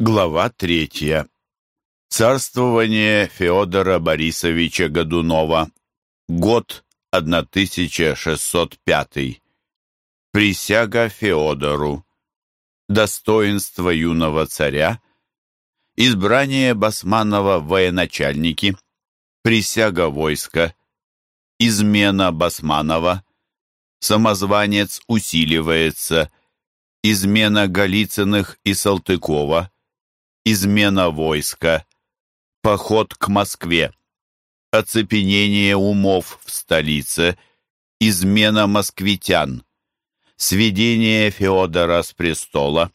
Глава третья. Царствование Феодора Борисовича Годунова. Год 1605. Присяга Феодору. Достоинство юного царя. Избрание Басманова в военачальники. Присяга войска. Измена Басманова. Самозванец усиливается. Измена Голицыных и Салтыкова измена войска, поход к Москве, оцепенение умов в столице, измена москвитян, сведение Феодора с престола,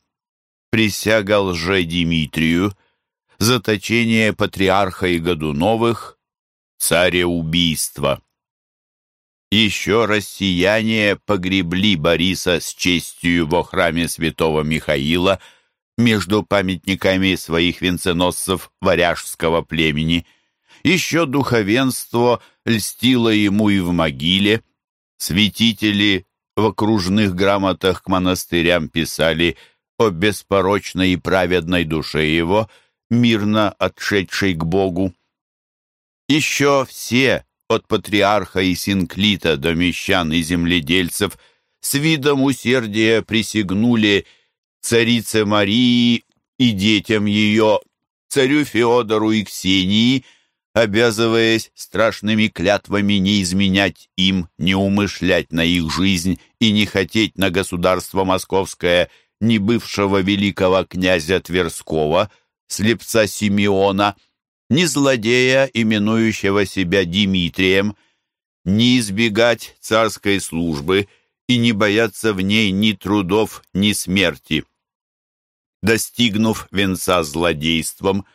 присяга лже-Димитрию, заточение патриарха и Годуновых, цареубийство. Еще россияне погребли Бориса с честью во храме святого Михаила – между памятниками своих венценосцев варяжского племени. Еще духовенство льстило ему и в могиле. Святители в окружных грамотах к монастырям писали о беспорочной и праведной душе его, мирно отшедшей к Богу. Еще все, от патриарха и синклита до мещан и земледельцев, с видом усердия присягнули царице Марии и детям ее, царю Феодору и Ксении, обязываясь страшными клятвами не изменять им, не умышлять на их жизнь и не хотеть на государство московское ни бывшего великого князя Тверского, слепца Симеона, ни злодея, именующего себя Дмитрием, не избегать царской службы и не бояться в ней ни трудов, ни смерти. Достигнув венца злодейством,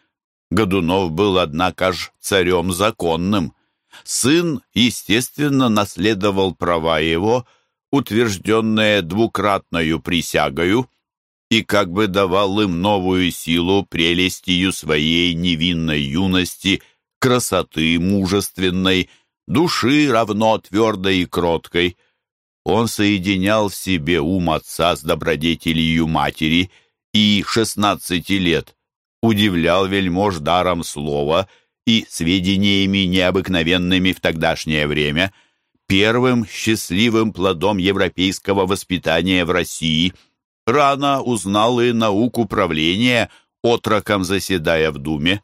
Годунов был, однако ж, царем законным. Сын, естественно, наследовал права его, утвержденные двукратною присягою, и как бы давал им новую силу прелестью своей невинной юности, красоты мужественной, души равно твердой и кроткой. Он соединял в себе ум отца с добродетелью матери — и шестнадцати лет удивлял вельмож даром слова и сведениями необыкновенными в тогдашнее время, первым счастливым плодом европейского воспитания в России. Рано узнал и науку правления, отроком заседая в Думе,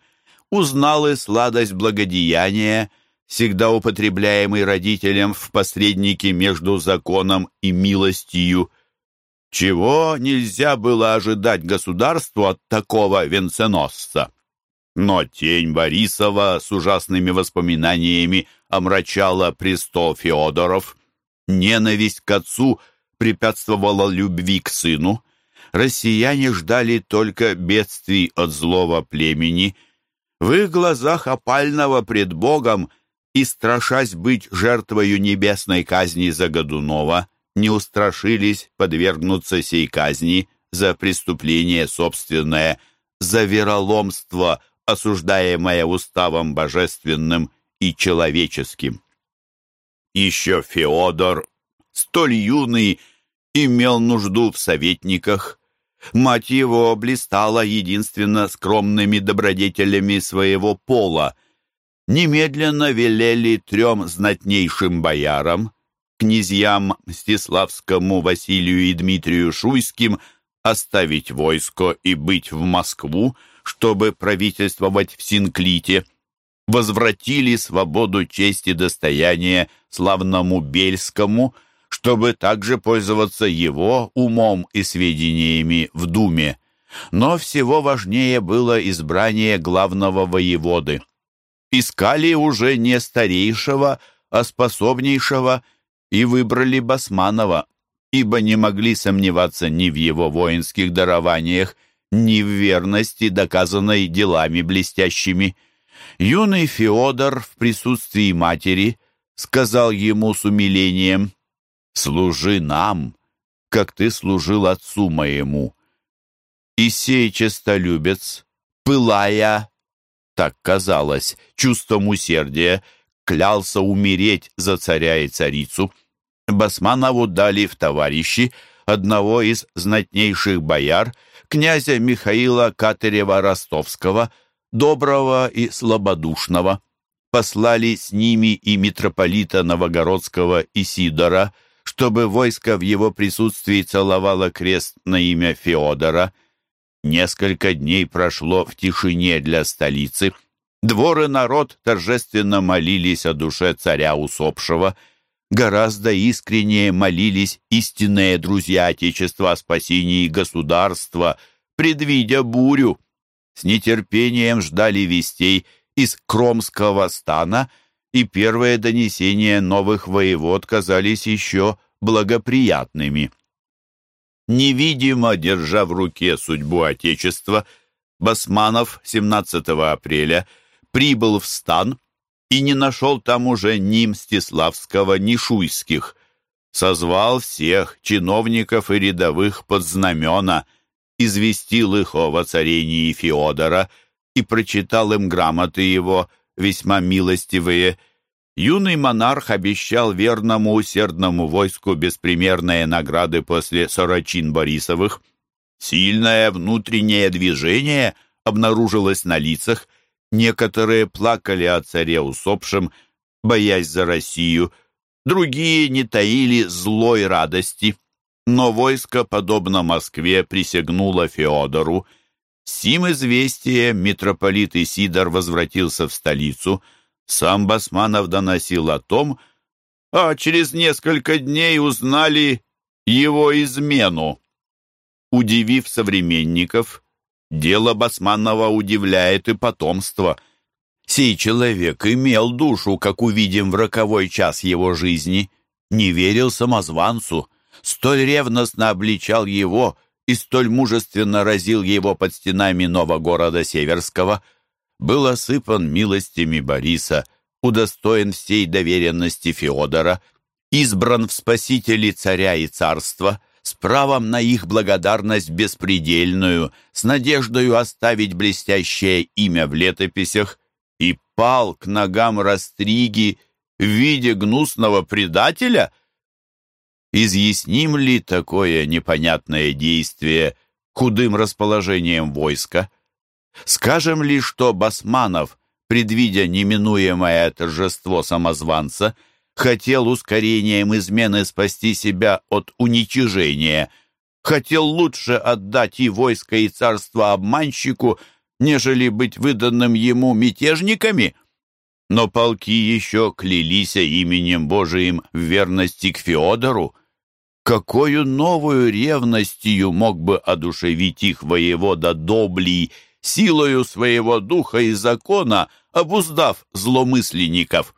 узнал и сладость благодеяния, всегда употребляемый родителям в посреднике между законом и милостью, чего нельзя было ожидать государству от такого венценосца? Но тень Борисова с ужасными воспоминаниями омрачала престол Феодоров. Ненависть к отцу препятствовала любви к сыну. Россияне ждали только бедствий от злого племени. В их глазах опального пред Богом и страшась быть жертвою небесной казни за Годунова – не устрашились подвергнуться сей казни за преступление собственное, за вероломство, осуждаемое уставом божественным и человеческим. Еще Феодор, столь юный, имел нужду в советниках. Мать его блистала единственно скромными добродетелями своего пола. Немедленно велели трем знатнейшим боярам князьям Мстиславскому, Василию и Дмитрию Шуйским оставить войско и быть в Москву, чтобы правительствовать в Синклите, возвратили свободу, честь и достояние славному Бельскому, чтобы также пользоваться его умом и сведениями в Думе. Но всего важнее было избрание главного воеводы. Искали уже не старейшего, а способнейшего и выбрали Басманова, ибо не могли сомневаться ни в его воинских дарованиях, ни в верности, доказанной делами блестящими. Юный Феодор в присутствии матери сказал ему с умилением, «Служи нам, как ты служил отцу моему». И сей честолюбец, пылая, так казалось, чувством усердия, клялся умереть за царя и царицу. Басманову дали в товарищи одного из знатнейших бояр, князя Михаила Катырева-Ростовского, доброго и слабодушного. Послали с ними и митрополита Новогородского Исидора, чтобы войско в его присутствии целовало крест на имя Феодора. Несколько дней прошло в тишине для столицы. Двор и народ торжественно молились о душе царя усопшего. Гораздо искреннее молились истинные друзья Отечества о спасении государства, предвидя бурю. С нетерпением ждали вестей из Кромского стана, и первые донесения новых воевод казались еще благоприятными. Невидимо держа в руке судьбу Отечества, Басманов 17 апреля прибыл в стан и не нашел там уже ни Мстиславского, ни Шуйских. Созвал всех чиновников и рядовых под знамена, известил их о воцарении Феодора и прочитал им грамоты его, весьма милостивые, юный монарх обещал верному усердному войску беспримерные награды после сорочин Борисовых. Сильное внутреннее движение обнаружилось на лицах. Некоторые плакали о царе усопшем, боясь за Россию, другие не таили злой радости. Но войско, подобно Москве, присягнуло Феодору. Сим известие митрополит Исидор возвратился в столицу — сам Басманов доносил о том, а через несколько дней узнали его измену. Удивив современников, дело Басманова удивляет и потомство. Сей человек имел душу, как увидим в роковой час его жизни, не верил самозванцу, столь ревностно обличал его и столь мужественно разил его под стенами нового города Северского – был осыпан милостями Бориса, удостоен всей доверенности Феодора, избран в спасители царя и царства, с правом на их благодарность беспредельную, с надеждою оставить блестящее имя в летописях, и пал к ногам Растриги в виде гнусного предателя? Изъясним ли такое непонятное действие худым расположением войска? Скажем ли, что Басманов, предвидя неминуемое торжество самозванца, хотел ускорением измены спасти себя от уничижения, хотел лучше отдать и войско, и царство обманщику, нежели быть выданным ему мятежниками? Но полки еще клялись именем Божиим в верности к Феодору. Какую новую ревностью мог бы одушевить их воевода Доблий, силою своего духа и закона обуздав зломысленников.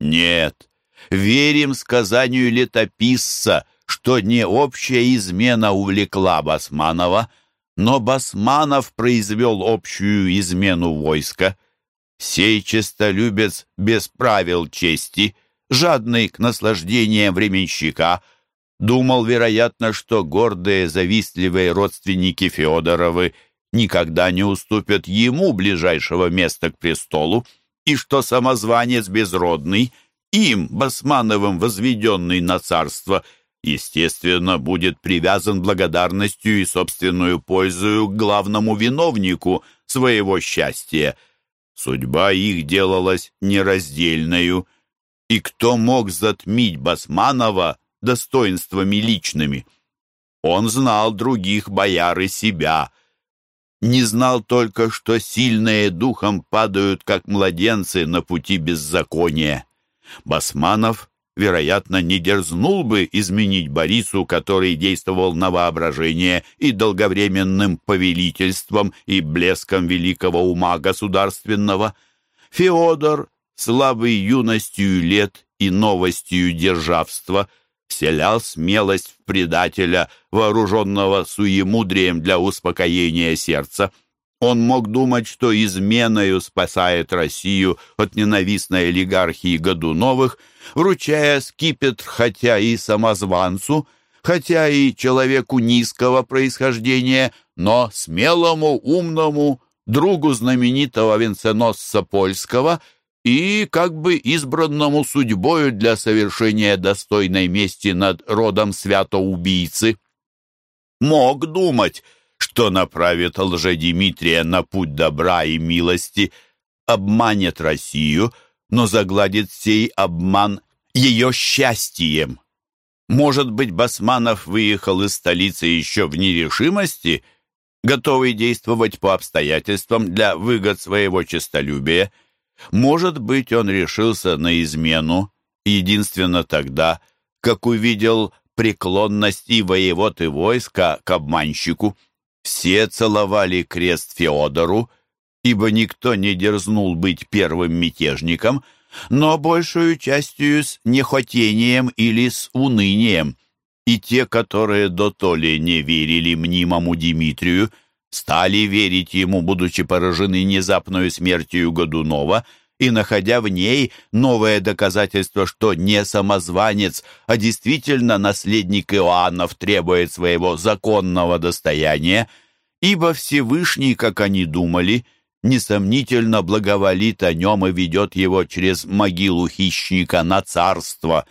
Нет, верим сказанию летописца, что не общая измена увлекла Басманова, но Басманов произвел общую измену войска. Сей честолюбец без правил чести, жадный к наслаждениям временщика, думал, вероятно, что гордые, завистливые родственники Федоровы – никогда не уступят ему ближайшего места к престолу, и что самозванец безродный, им, Басмановым возведенный на царство, естественно, будет привязан благодарностью и собственную пользою к главному виновнику своего счастья. Судьба их делалась нераздельною, и кто мог затмить Басманова достоинствами личными? Он знал других бояр и себя — не знал только, что сильные духом падают, как младенцы на пути беззакония. Басманов, вероятно, не дерзнул бы изменить Борису, который действовал на воображение и долговременным повелительством и блеском великого ума государственного. Феодор, слабый юностью лет и новостью державства, вселял смелость в предателя, вооруженного суемудрием для успокоения сердца. Он мог думать, что изменою спасает Россию от ненавистной олигархии Годуновых, вручая скипетр хотя и самозванцу, хотя и человеку низкого происхождения, но смелому, умному, другу знаменитого венценосца польского – и как бы избранному судьбою для совершения достойной мести над родом святоубийцы. Мог думать, что направит лжедимитрия на путь добра и милости, обманет Россию, но загладит сей обман ее счастьем. Может быть, Басманов выехал из столицы еще в нерешимости, готовый действовать по обстоятельствам для выгод своего честолюбия. Может быть, он решился на измену, единственно тогда, как увидел преклонность и воевод и войска к обманщику. Все целовали крест Феодору, ибо никто не дерзнул быть первым мятежником, но большую частью с нехотением или с унынием. И те, которые дотоле не верили мнимому Дмитрию, стали верить ему, будучи поражены внезапной смертью Годунова — и находя в ней новое доказательство, что не самозванец, а действительно наследник Иоаннов требует своего законного достояния, ибо Всевышний, как они думали, несомнительно благоволит о нем и ведет его через могилу хищника на царство.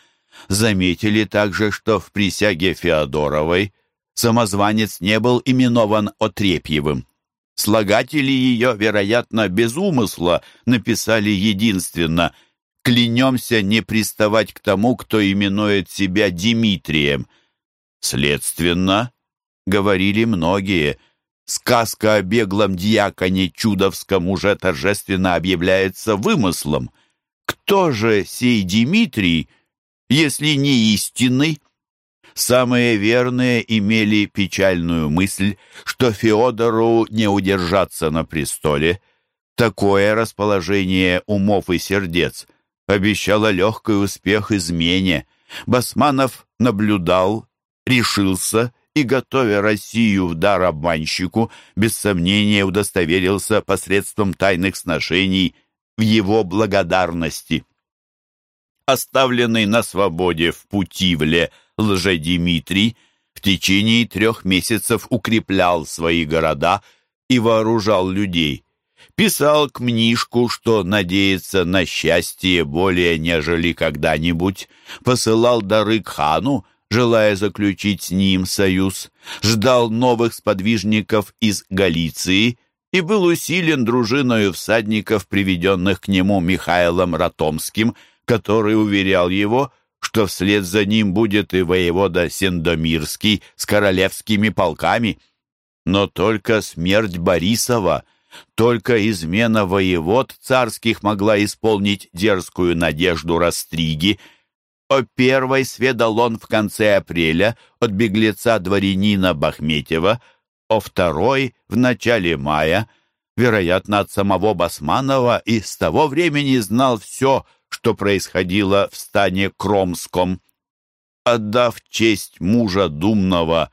Заметили также, что в присяге Феодоровой самозванец не был именован Отрепьевым. Слагатели ее, вероятно, без умысла написали единственно «Клянемся не приставать к тому, кто именует себя Димитрием». Следственно, говорили многие, сказка о беглом дьяконе Чудовском уже торжественно объявляется вымыслом. Кто же сей Димитрий, если не истинный? Самые верные имели печальную мысль, что Феодору не удержаться на престоле. Такое расположение умов и сердец обещало легкий успех измене. Басманов наблюдал, решился и, готовя Россию в дар обманщику, без сомнения удостоверился посредством тайных сношений в его благодарности. Оставленный на свободе в Путивле, Лжедимитрий в течение трех месяцев укреплял свои города и вооружал людей. Писал к Мнишку, что надеется на счастье более, нежели когда-нибудь. Посылал дары к хану, желая заключить с ним союз. Ждал новых сподвижников из Галиции и был усилен дружиною всадников, приведенных к нему Михаилом Ратомским, который уверял его, что вслед за ним будет и воевода Сендомирский с королевскими полками. Но только смерть Борисова, только измена воевод царских могла исполнить дерзкую надежду Растриги. О первой сведал он в конце апреля от беглеца дворянина Бахметьева, о второй — в начале мая, вероятно, от самого Басманова, и с того времени знал все — что происходило в стане Кромском. Отдав честь мужа думного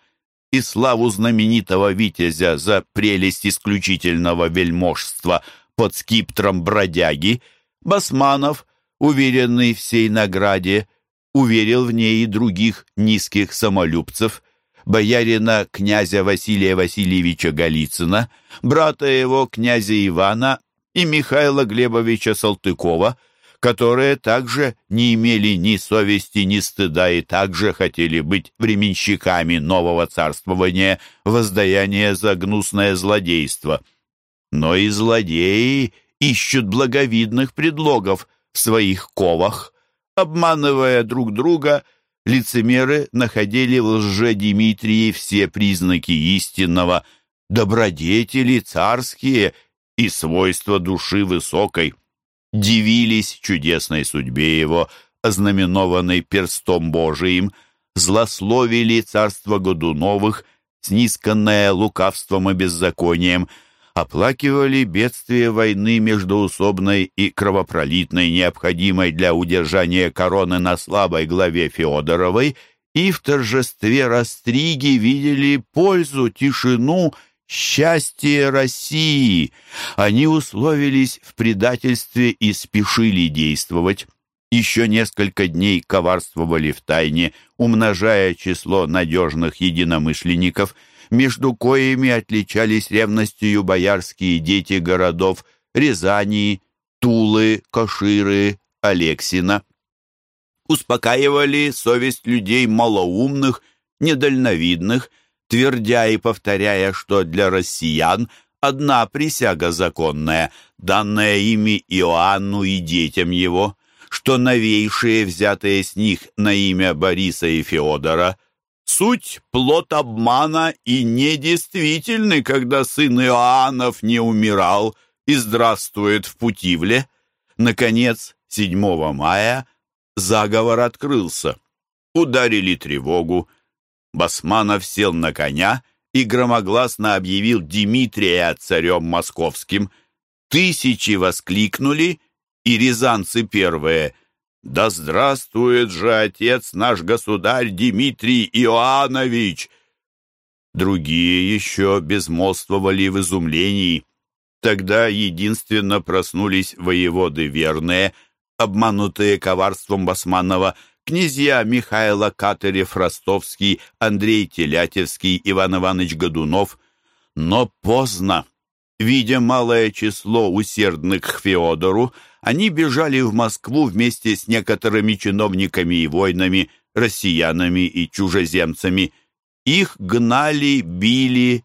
и славу знаменитого витязя за прелесть исключительного вельможства под скиптром бродяги, Басманов, уверенный в сей награде, уверил в ней и других низких самолюбцев, боярина князя Василия Васильевича Голицына, брата его князя Ивана и Михаила Глебовича Салтыкова – которые также не имели ни совести, ни стыда и также хотели быть временщиками нового царствования, воздаяния за гнусное злодейство. Но и злодеи ищут благовидных предлогов в своих ковах. Обманывая друг друга, лицемеры находили в лже-Димитрии все признаки истинного, добродетели царские и свойства души высокой дивились чудесной судьбе его, ознаменованной перстом Божиим, злословили царство Годуновых, снисканное лукавством и беззаконием, оплакивали бедствие войны междуусобной и кровопролитной, необходимой для удержания короны на слабой главе Феодоровой, и в торжестве Растриги видели пользу, тишину счастье России. Они условились в предательстве и спешили действовать. Еще несколько дней коварствовали в тайне, умножая число надежных единомышленников, между коими отличались ревностью боярские дети городов Рязани, Тулы, Каширы, Алексина. Успокаивали совесть людей малоумных, недальновидных, твердя и повторяя, что для россиян одна присяга законная, данная ими Иоанну и детям его, что новейшие, взятые с них на имя Бориса и Феодора, суть плод обмана и недействительны, когда сын Иоаннов не умирал и здравствует в Путивле. Наконец, 7 мая заговор открылся. Ударили тревогу. Басманов сел на коня и громогласно объявил Дмитрия царем московским. Тысячи воскликнули, и рязанцы первые «Да здравствует же отец наш государь Дмитрий Иоаннович!» Другие еще безмолвствовали в изумлении. Тогда единственно проснулись воеводы верные, обманутые коварством Басманова, князья Михайло Катырев-Ростовский, Андрей Телятевский, Иван Иванович Годунов. Но поздно. Видя малое число усердных к Феодору, они бежали в Москву вместе с некоторыми чиновниками и воинами, россиянами и чужеземцами. Их гнали, били,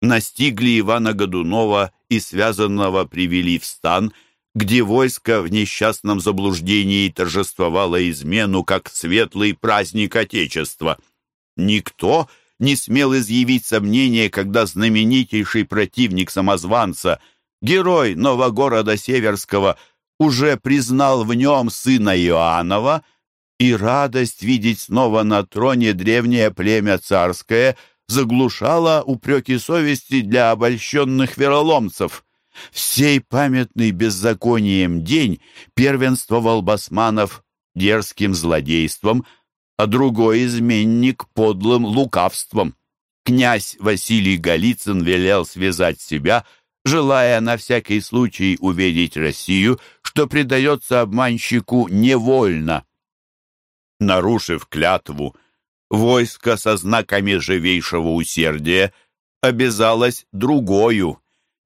настигли Ивана Годунова и связанного привели в стан, где войско в несчастном заблуждении торжествовало измену как светлый праздник Отечества. Никто не смел изъявить сомнения, когда знаменитейший противник самозванца, герой Новогорода Северского – уже признал в нем сына Иоаннова, и радость видеть снова на троне древнее племя царское заглушала упреки совести для обольщенных вероломцев. В сей памятный беззаконием день первенствовал Басманов дерзким злодейством, а другой изменник подлым лукавством. Князь Василий Голицын велел связать себя – желая на всякий случай увидеть Россию, что предается обманщику невольно. Нарушив клятву, войско со знаками живейшего усердия обязалось другою,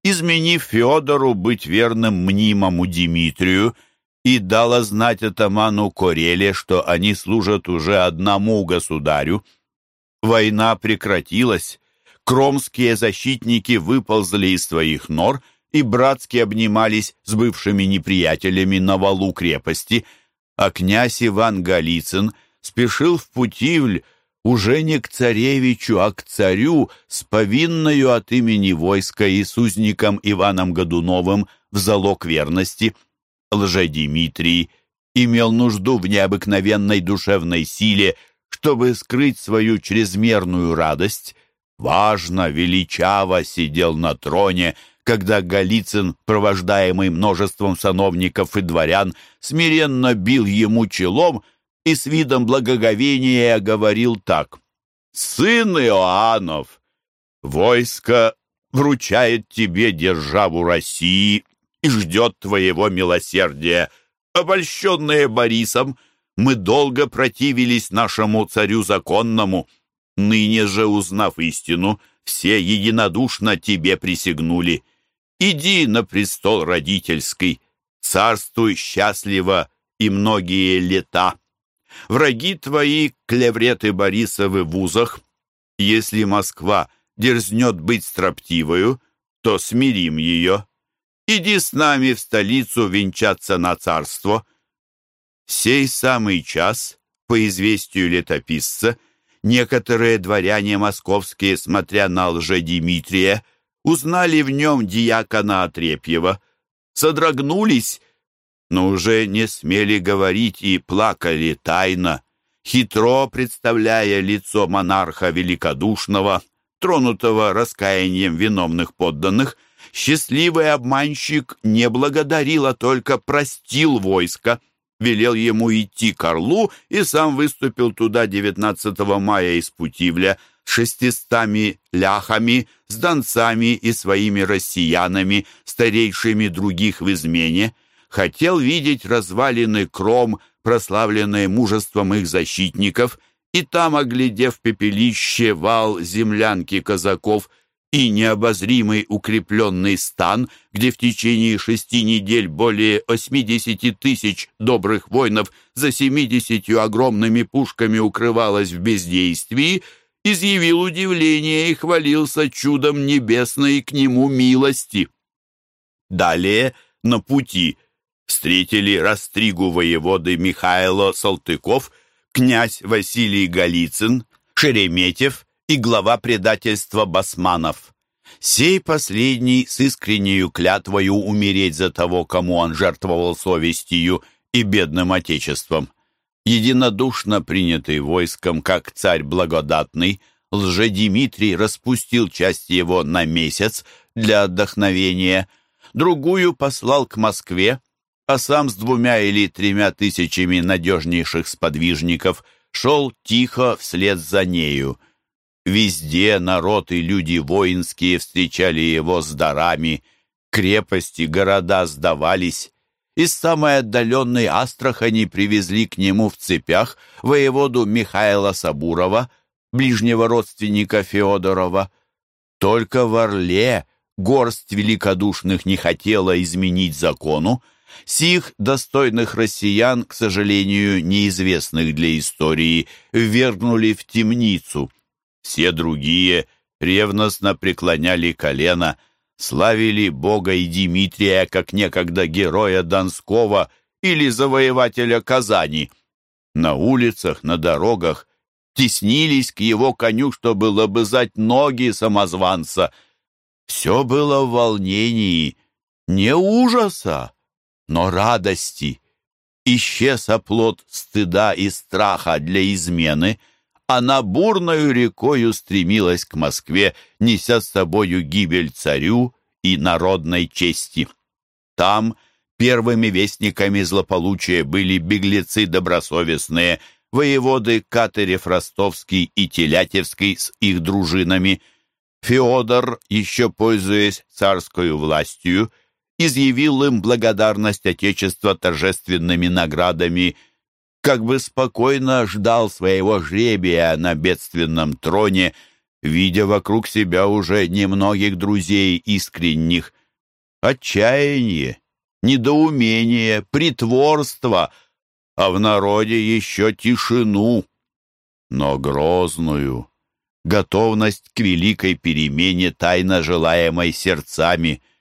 изменив Федору быть верным мнимому Дмитрию, и дала знать атаману Кореле, что они служат уже одному государю. Война прекратилась, Кромские защитники выползли из своих нор и братски обнимались с бывшими неприятелями на валу крепости, а князь Иван Голицын спешил в Путивль уже не к царевичу, а к царю с повинною от имени войска и с узником Иваном Годуновым в залог верности. Лжедимитрий имел нужду в необыкновенной душевной силе, чтобы скрыть свою чрезмерную радость, важно, величаво сидел на троне, когда Голицын, провождаемый множеством сановников и дворян, смиренно бил ему челом и с видом благоговения говорил так. «Сын Иоаннов, войско вручает тебе державу России и ждет твоего милосердия. Обольщенные Борисом, мы долго противились нашему царю законному». Ныне же, узнав истину, все единодушно тебе присягнули. Иди на престол родительский, царствуй счастливо и многие лета. Враги твои, клевреты Борисовы в узах, если Москва дерзнет быть строптивою, то смирим ее. Иди с нами в столицу венчаться на царство. Сей самый час, по известию летописца, Некоторые дворяне московские, смотря на лже-Дмитрия, узнали в нем диакона Отрепьева, содрогнулись, но уже не смели говорить и плакали тайно, хитро представляя лицо монарха великодушного, тронутого раскаянием виновных подданных, счастливый обманщик не благодарил, а только простил войско велел ему идти к Орлу и сам выступил туда 19 мая из Путивля с шестистами ляхами, с донцами и своими россиянами, старейшими других в измене. Хотел видеть развалины кром, прославленные мужеством их защитников, и там, оглядев пепелище, вал землянки казаков – и необозримый укрепленный стан, где в течение шести недель более 80 тысяч добрых воинов за 70 огромными пушками укрывалось в бездействии, изъявил удивление и хвалился чудом небесной к нему милости. Далее на пути встретили растригу воеводы Михайло Салтыков, князь Василий Голицын, Шереметьев и глава предательства Басманов. Сей последний с искреннею клятвою умереть за того, кому он жертвовал совестью и бедным отечеством. Единодушно принятый войском, как царь благодатный, лже-Димитрий распустил часть его на месяц для отдохновения, другую послал к Москве, а сам с двумя или тремя тысячами надежнейших сподвижников шел тихо вслед за нею. Везде народ и люди воинские встречали его с дарами, крепости, города сдавались. Из самой отдаленной Астрахани привезли к нему в цепях воеводу Михаила Сабурова, ближнего родственника Феодорова. Только в Орле горсть великодушных не хотела изменить закону, Сих достойных россиян, к сожалению, неизвестных для истории, ввергнули в темницу. Все другие ревностно преклоняли колено, славили Бога и Дмитрия, как некогда героя Донского или завоевателя Казани. На улицах, на дорогах теснились к его коню, чтобы лобызать ноги самозванца. Все было в волнении, не ужаса, но радости. Исчез оплот стыда и страха для измены. Она бурною рекою стремилась к Москве, неся с собою гибель царю и народной чести. Там первыми вестниками злополучия были беглецы добросовестные, воеводы Катырев Ростовский и Телятевский с их дружинами. Феодор, еще пользуясь царской властью, изъявил им благодарность Отечества торжественными наградами, как бы спокойно ждал своего жребия на бедственном троне, видя вокруг себя уже немногих друзей искренних. Отчаяние, недоумение, притворство, а в народе еще тишину, но грозную, готовность к великой перемене, тайно желаемой сердцами —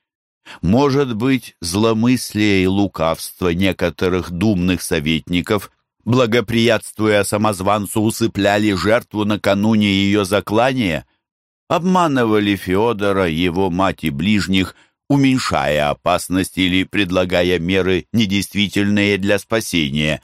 может быть, зломыслие и лукавство некоторых думных советников, благоприятствуя самозванцу, усыпляли жертву накануне ее заклания? Обманывали Феодора, его мать и ближних, уменьшая опасность или предлагая меры недействительные для спасения.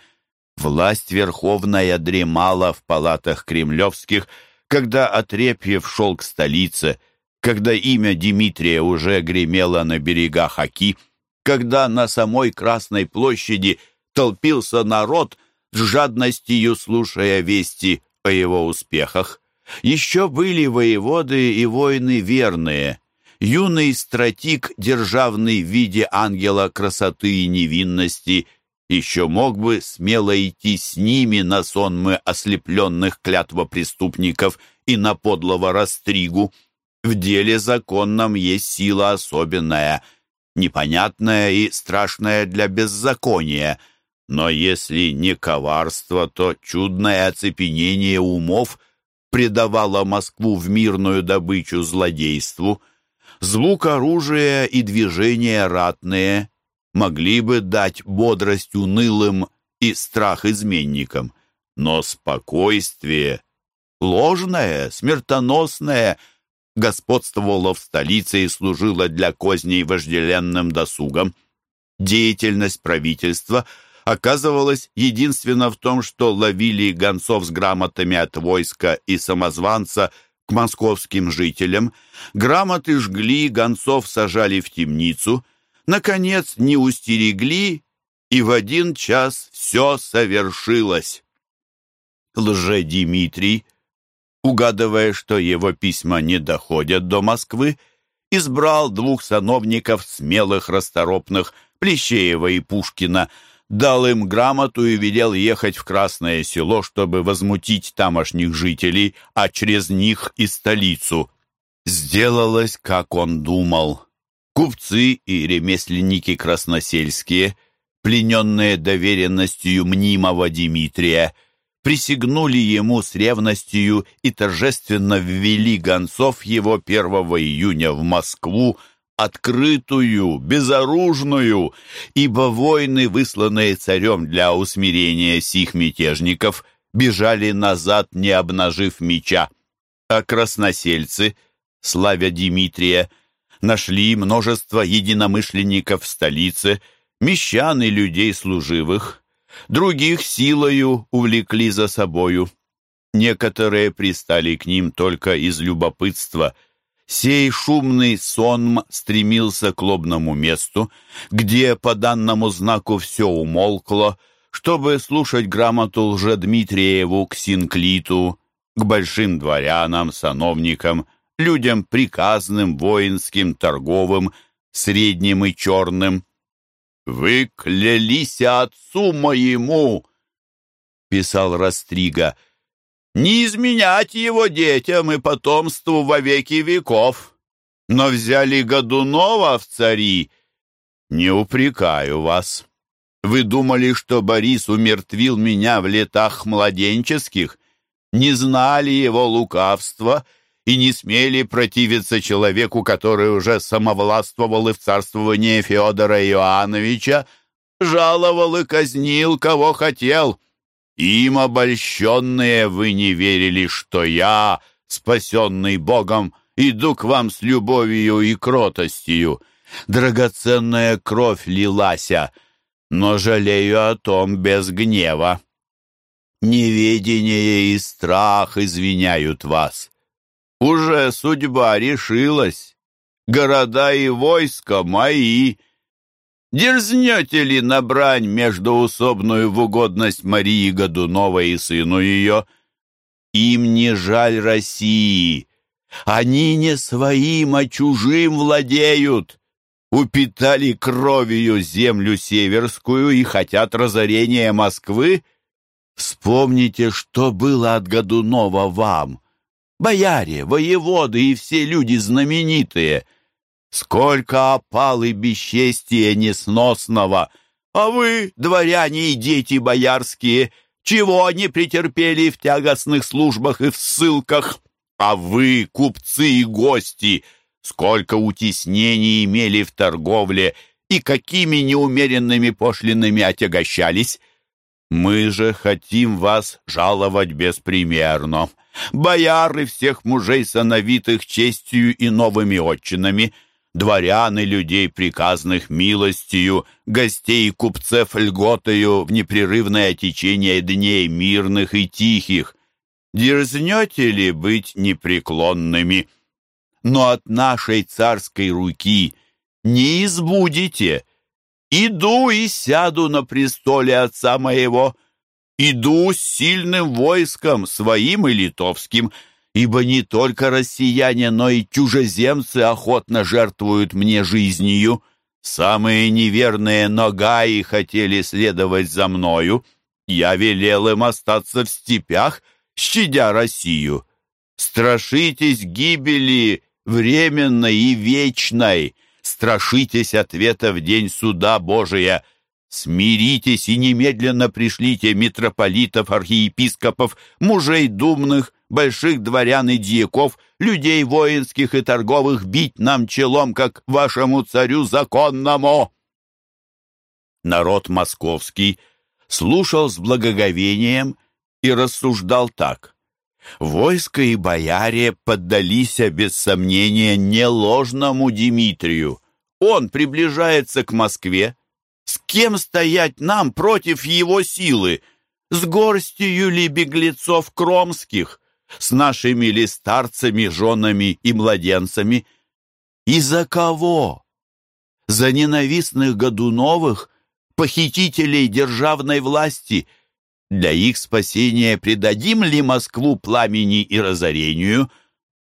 Власть верховная дремала в палатах кремлевских, когда Отрепьев шел к столице – когда имя Дмитрия уже гремело на берегах Оки, когда на самой Красной площади толпился народ с жадностью слушая вести о его успехах. Еще были воеводы и воины верные. Юный стратик, державный в виде ангела красоты и невинности, еще мог бы смело идти с ними на сонмы ослепленных клятва преступников и на подлого растригу. В деле законном есть сила особенная, непонятная и страшная для беззакония. Но если не коварство, то чудное оцепенение умов предавало Москву в мирную добычу злодейству. Звук оружия и движения ратные могли бы дать бодрость унылым и страх изменникам. Но спокойствие, ложное, смертоносное — господствовала в столице и служила для козней вожделенным досугом. Деятельность правительства оказывалась единственно в том, что ловили гонцов с грамотами от войска и самозванца к московским жителям, грамоты жгли, гонцов сажали в темницу, наконец не устерегли, и в один час все совершилось. Лже-Димитрий — угадывая, что его письма не доходят до Москвы, избрал двух сановников, смелых, расторопных, Плещеева и Пушкина, дал им грамоту и велел ехать в Красное Село, чтобы возмутить тамошних жителей, а через них и столицу. Сделалось, как он думал. Купцы и ремесленники красносельские, плененные доверенностью мнимого Дмитрия, присягнули ему с ревностью и торжественно ввели гонцов его 1 июня в Москву, открытую, безоружную, ибо войны, высланные царем для усмирения сих мятежников, бежали назад, не обнажив меча. А красносельцы, славя Дмитрия, нашли множество единомышленников в столице, мещан и людей служивых, других силою увлекли за собою. Некоторые пристали к ним только из любопытства. Сей шумный сонм стремился к лобному месту, где по данному знаку все умолкло, чтобы слушать грамоту лже-Дмитриеву к Синклиту, к большим дворянам, сановникам, людям приказным, воинским, торговым, средним и черным. «Вы клялись отцу моему!» — писал Растрига. «Не изменять его детям и потомству во веки веков, но взяли Годунова в цари. Не упрекаю вас. Вы думали, что Борис умертвил меня в летах младенческих, не знали его лукавства — и не смели противиться человеку, который уже самовластвовал и в царствовании Федора Иоанновича, жаловал и казнил, кого хотел. Им обольщенные вы не верили, что я, спасенный Богом, иду к вам с любовью и кротостью. Драгоценная кровь лилася, но жалею о том без гнева. Неведение и страх извиняют вас. Уже судьба решилась. Города и войска мои. Дерзнете ли на брань междуусобную в угодность Марии Годуновой и сыну ее? Им не жаль России. Они не своим, а чужим владеют. Упитали кровью землю северскую и хотят разорения Москвы? Вспомните, что было от Годунова вам бояре, воеводы и все люди знаменитые. Сколько опал и бесчестия несносного! А вы, дворяне и дети боярские, чего они претерпели в тягостных службах и в ссылках? А вы, купцы и гости, сколько утеснений имели в торговле и какими неумеренными пошлинами отягощались? Мы же хотим вас жаловать беспримерно бояры всех мужей сановитых честью и новыми отчинами, дворян и людей приказных милостью, гостей и купцев льготою в непрерывное течение дней мирных и тихих. Дерзнете ли быть непреклонными? Но от нашей царской руки не избудете. Иду и сяду на престоле отца моего — Иду с сильным войском, своим и литовским, ибо не только россияне, но и чужеземцы охотно жертвуют мне жизнью. Самые неверные ногаи хотели следовать за мною. Я велел им остаться в степях, щадя Россию. Страшитесь гибели временной и вечной, страшитесь ответа в день суда Божия — Смиритесь и немедленно пришлите митрополитов, архиепископов, мужей думных, больших дворян и дьяков, людей воинских и торговых бить нам челом, как вашему царю законному. Народ московский слушал с благоговением и рассуждал так. Войско и бояре поддались, без сомнения, не ложному Дмитрию. Он приближается к Москве, с кем стоять нам против его силы? С горстью ли беглецов кромских? С нашими ли старцами, женами и младенцами? И за кого? За ненавистных Годуновых, похитителей державной власти? Для их спасения предадим ли Москву пламени и разорению?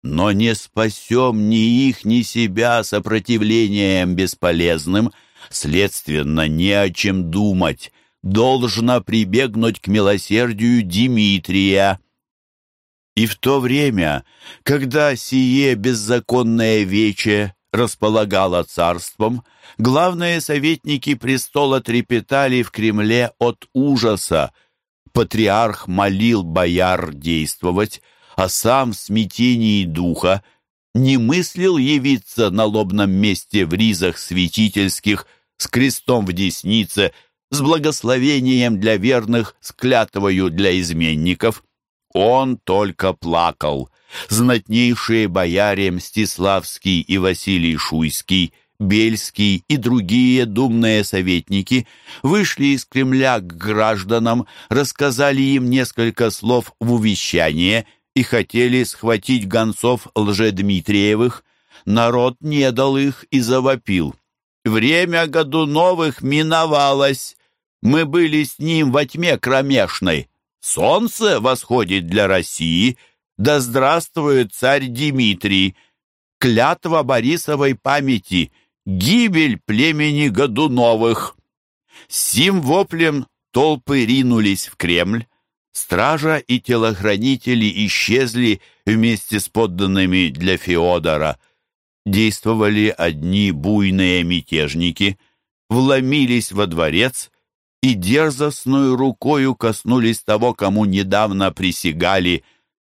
Но не спасем ни их, ни себя сопротивлением бесполезным — Следственно, не о чем думать. Должна прибегнуть к милосердию Димитрия. И в то время, когда сие беззаконное вече располагало царством, главные советники престола трепетали в Кремле от ужаса. Патриарх молил бояр действовать, а сам в смятении духа не мыслил явиться на лобном месте в ризах святительских с крестом в деснице, с благословением для верных, с клятвою для изменников. Он только плакал. Знатнейшие бояре Мстиславский и Василий Шуйский, Бельский и другие думные советники вышли из Кремля к гражданам, рассказали им несколько слов в увещание и хотели схватить гонцов лжедмитриевых. Народ не дал их и завопил. «Время году новых миновалось. Мы были с ним во тьме кромешной. Солнце восходит для России. Да здравствует царь Дмитрий! Клятва Борисовой памяти, гибель племени Годуновых!» С сим воплем толпы ринулись в Кремль. Стража и телохранители исчезли вместе с подданными для Феодора. Действовали одни буйные мятежники, вломились во дворец и дерзостную рукою коснулись того, кому недавно присягали,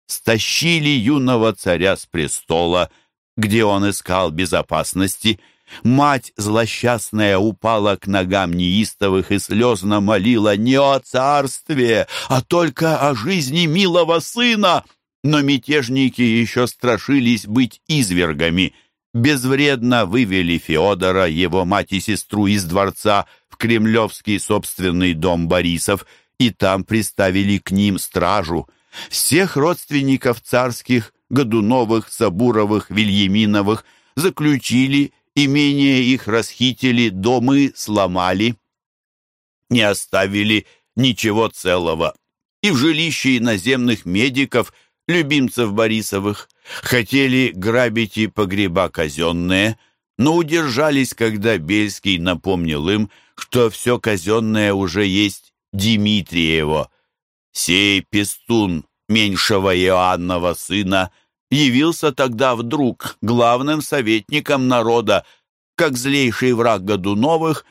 стащили юного царя с престола, где он искал безопасности. Мать злосчастная упала к ногам неистовых и слезно молила не о царстве, а только о жизни милого сына. Но мятежники еще страшились быть извергами. Безвредно вывели Феодора, его мать и сестру из дворца в кремлевский собственный дом Борисов, и там приставили к ним стражу. Всех родственников царских, Годуновых, Сабуровых, Вильяминовых заключили, имение их расхитили, домы сломали. Не оставили ничего целого. И в жилище иноземных медиков, любимцев Борисовых, хотели грабить и погреба казенные, но удержались, когда Бельский напомнил им, что все казенное уже есть Дмитриево. Сей пестун меньшего Иоаннова сына явился тогда вдруг главным советником народа, как злейший враг Годуновых,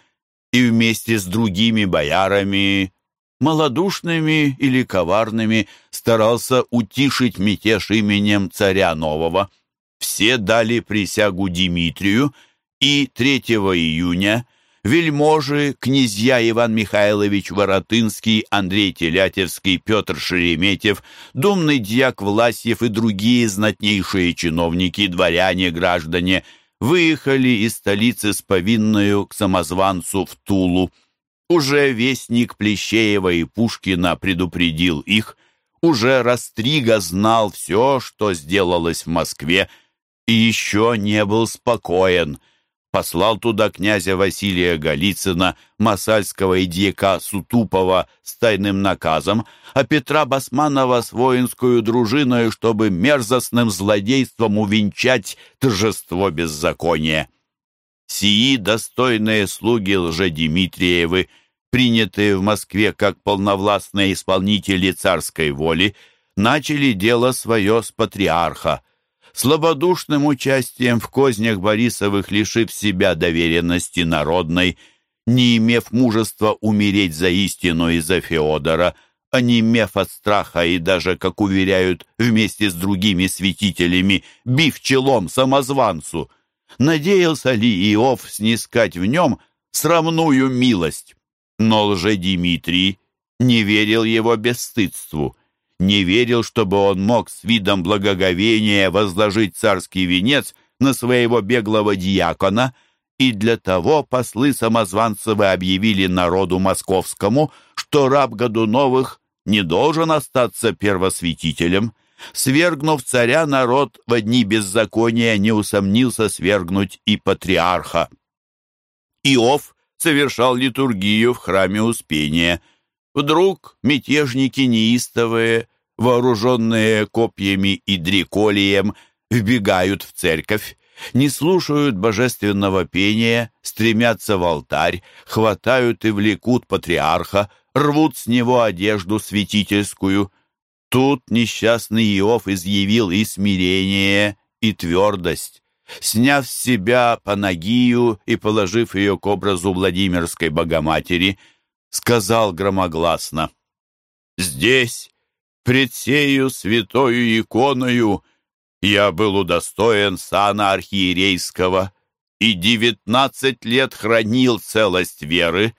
и вместе с другими боярами, малодушными или коварными, старался утишить мятеж именем царя нового. Все дали присягу Дмитрию, и 3 июня – вельможи, князья Иван Михайлович Воротынский, Андрей Телятевский, Петр Шереметьев, думный дьяк Власьев и другие знатнейшие чиновники, дворяне, граждане выехали из столицы с повинною к самозванцу в Тулу. Уже вестник Плещеева и Пушкина предупредил их, уже Растрига знал все, что сделалось в Москве, и еще не был спокоен — послал туда князя Василия Голицына, Масальского и дьяка Сутупова с тайным наказом, а Петра Басманова с воинскую дружиной, чтобы мерзостным злодейством увенчать торжество беззакония. Сии достойные слуги лжедимитриевы, принятые в Москве как полновластные исполнители царской воли, начали дело свое с патриарха – слабодушным участием в кознях Борисовых, лишив себя доверенности народной, не имев мужества умереть за истину и за Феодора, а не имев от страха и даже, как уверяют, вместе с другими святителями, бив челом самозванцу, надеялся ли Иов снискать в нем срамную милость. Но лже-Димитрий не верил его бесстыдству — не верил, чтобы он мог с видом благоговения возложить царский венец на своего беглого диакона, и для того послы Самозванцевы объявили народу московскому, что раб Годуновых не должен остаться первосвятителем. Свергнув царя, народ в одни беззакония не усомнился свергнуть и патриарха. Иов совершал литургию в храме Успения. Вдруг мятежники неистовые вооруженные копьями и дреколием, вбегают в церковь, не слушают божественного пения, стремятся в алтарь, хватают и влекут патриарха, рвут с него одежду святительскую. Тут несчастный Иов изъявил и смирение, и твердость. Сняв с себя Панагию и положив ее к образу Владимирской Богоматери, сказал громогласно — Здесь, пред сею святою иконою, я был удостоен сана архиерейского и девятнадцать лет хранил целость веры.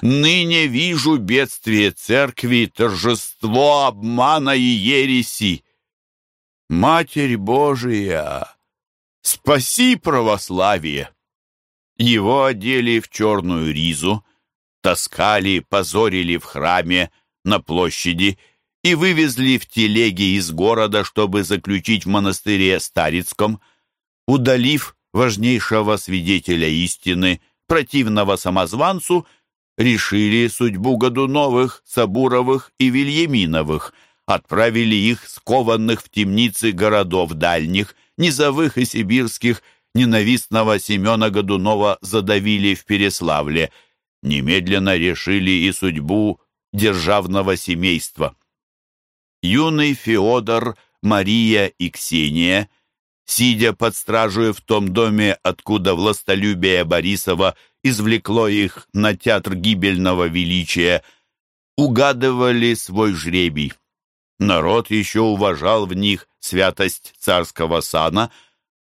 Ныне вижу бедствие церкви, торжество обмана и ереси. Матерь Божия, спаси православие! Его одели в черную ризу, таскали, позорили в храме, на площади и вывезли в телеге из города, чтобы заключить в монастыре Старицком, удалив важнейшего свидетеля истины, противного самозванцу, решили судьбу Годуновых, Сабуровых и Вильяминовых, отправили их скованных в темницы городов дальних, низовых и сибирских, ненавистного Семена Годунова задавили в Переславле, немедленно решили и судьбу державного семейства. Юный Феодор, Мария и Ксения, сидя под стражей в том доме, откуда властолюбие Борисова извлекло их на театр гибельного величия, угадывали свой жребий. Народ еще уважал в них святость царского сана,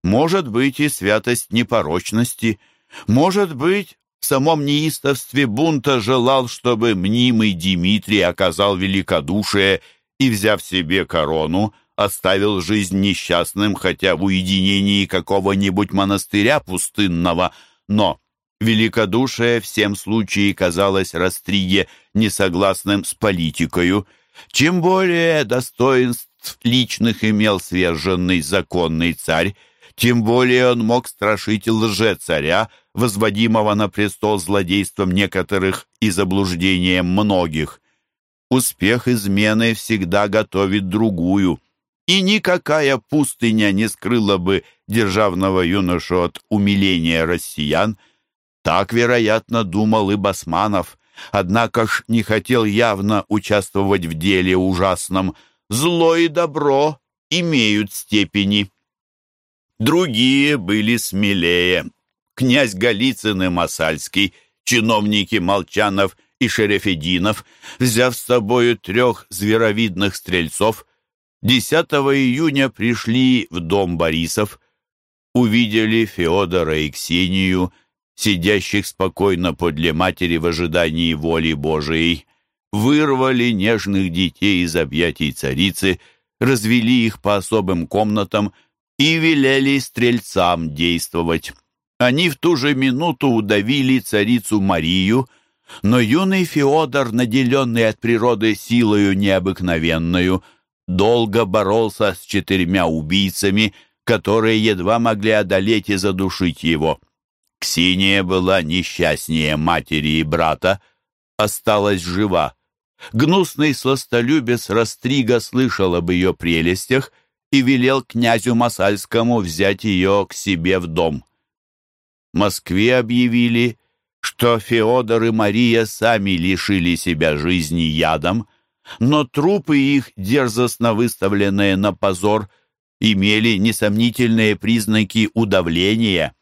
может быть и святость непорочности, может быть в самом неистовстве бунта желал, чтобы мнимый Дмитрий оказал великодушие и, взяв себе корону, оставил жизнь несчастным, хотя в уединении какого-нибудь монастыря пустынного, но великодушие в всем случае казалось Растриге несогласным с политикою. Чем более достоинств личных имел сверженный законный царь, тем более он мог страшить лже-царя, возводимого на престол злодейством некоторых и заблуждением многих. Успех измены всегда готовит другую, и никакая пустыня не скрыла бы державного юношу от умиления россиян. Так, вероятно, думал и Басманов, однако ж не хотел явно участвовать в деле ужасном. Зло и добро имеют степени. Другие были смелее. Князь Голицын и Масальский, чиновники Молчанов и Шерефединов, взяв с собою трех зверовидных стрельцов, 10 июня пришли в дом Борисов, увидели Феодора и Ксению, сидящих спокойно подле матери в ожидании воли Божией, вырвали нежных детей из объятий царицы, развели их по особым комнатам и велели стрельцам действовать. Они в ту же минуту удавили царицу Марию, но юный Феодор, наделенный от природы силою необыкновенную, долго боролся с четырьмя убийцами, которые едва могли одолеть и задушить его. Ксения была несчастнее матери и брата, осталась жива. Гнусный сластолюбец Растрига слышал об ее прелестях и велел князю Масальскому взять ее к себе в дом. Москве объявили, что Феодор и Мария сами лишили себя жизни ядом, но трупы их, дерзостно выставленные на позор, имели несомнительные признаки удавления.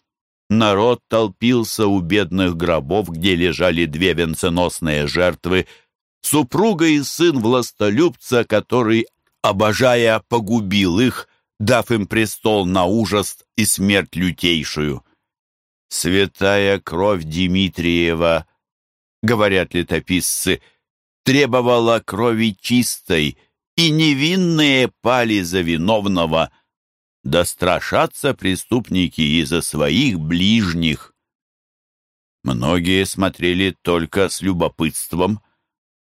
Народ толпился у бедных гробов, где лежали две венценосные жертвы, супруга и сын властолюбца, который обожая, погубил их, дав им престол на ужас и смерть лютейшую. Святая кровь Дмитриева, говорят летописцы, требовала крови чистой, и невинные пали за виновного, да страшатся преступники из-за своих ближних. Многие смотрели только с любопытством,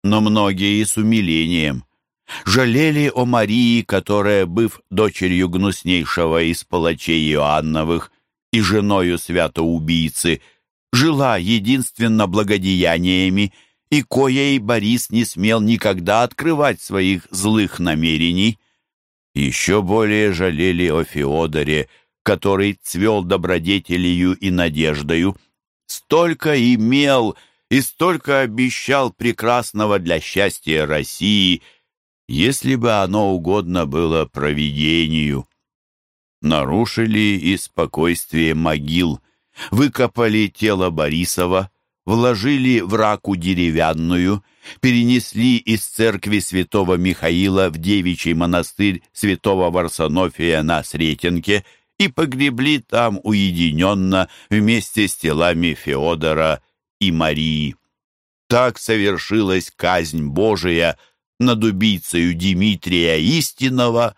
но многие и с умилением жалели о Марии, которая, быв дочерью гнуснейшего из палачей Иоанновых и женою святоубийцы, жила единственно благодеяниями, и коей Борис не смел никогда открывать своих злых намерений. Еще более жалели о Феодоре, который цвел добродетелью и надеждою, столько имел и столько обещал прекрасного для счастья России – если бы оно угодно было провидению. Нарушили и спокойствие могил, выкопали тело Борисова, вложили в раку деревянную, перенесли из церкви святого Михаила в девичий монастырь святого Варсонофия на Сретенке и погребли там уединенно вместе с телами Феодора и Марии. Так совершилась казнь Божия над убийцею Дмитрия Истинного,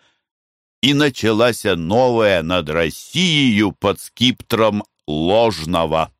и началась новая над Россией под скиптром ложного.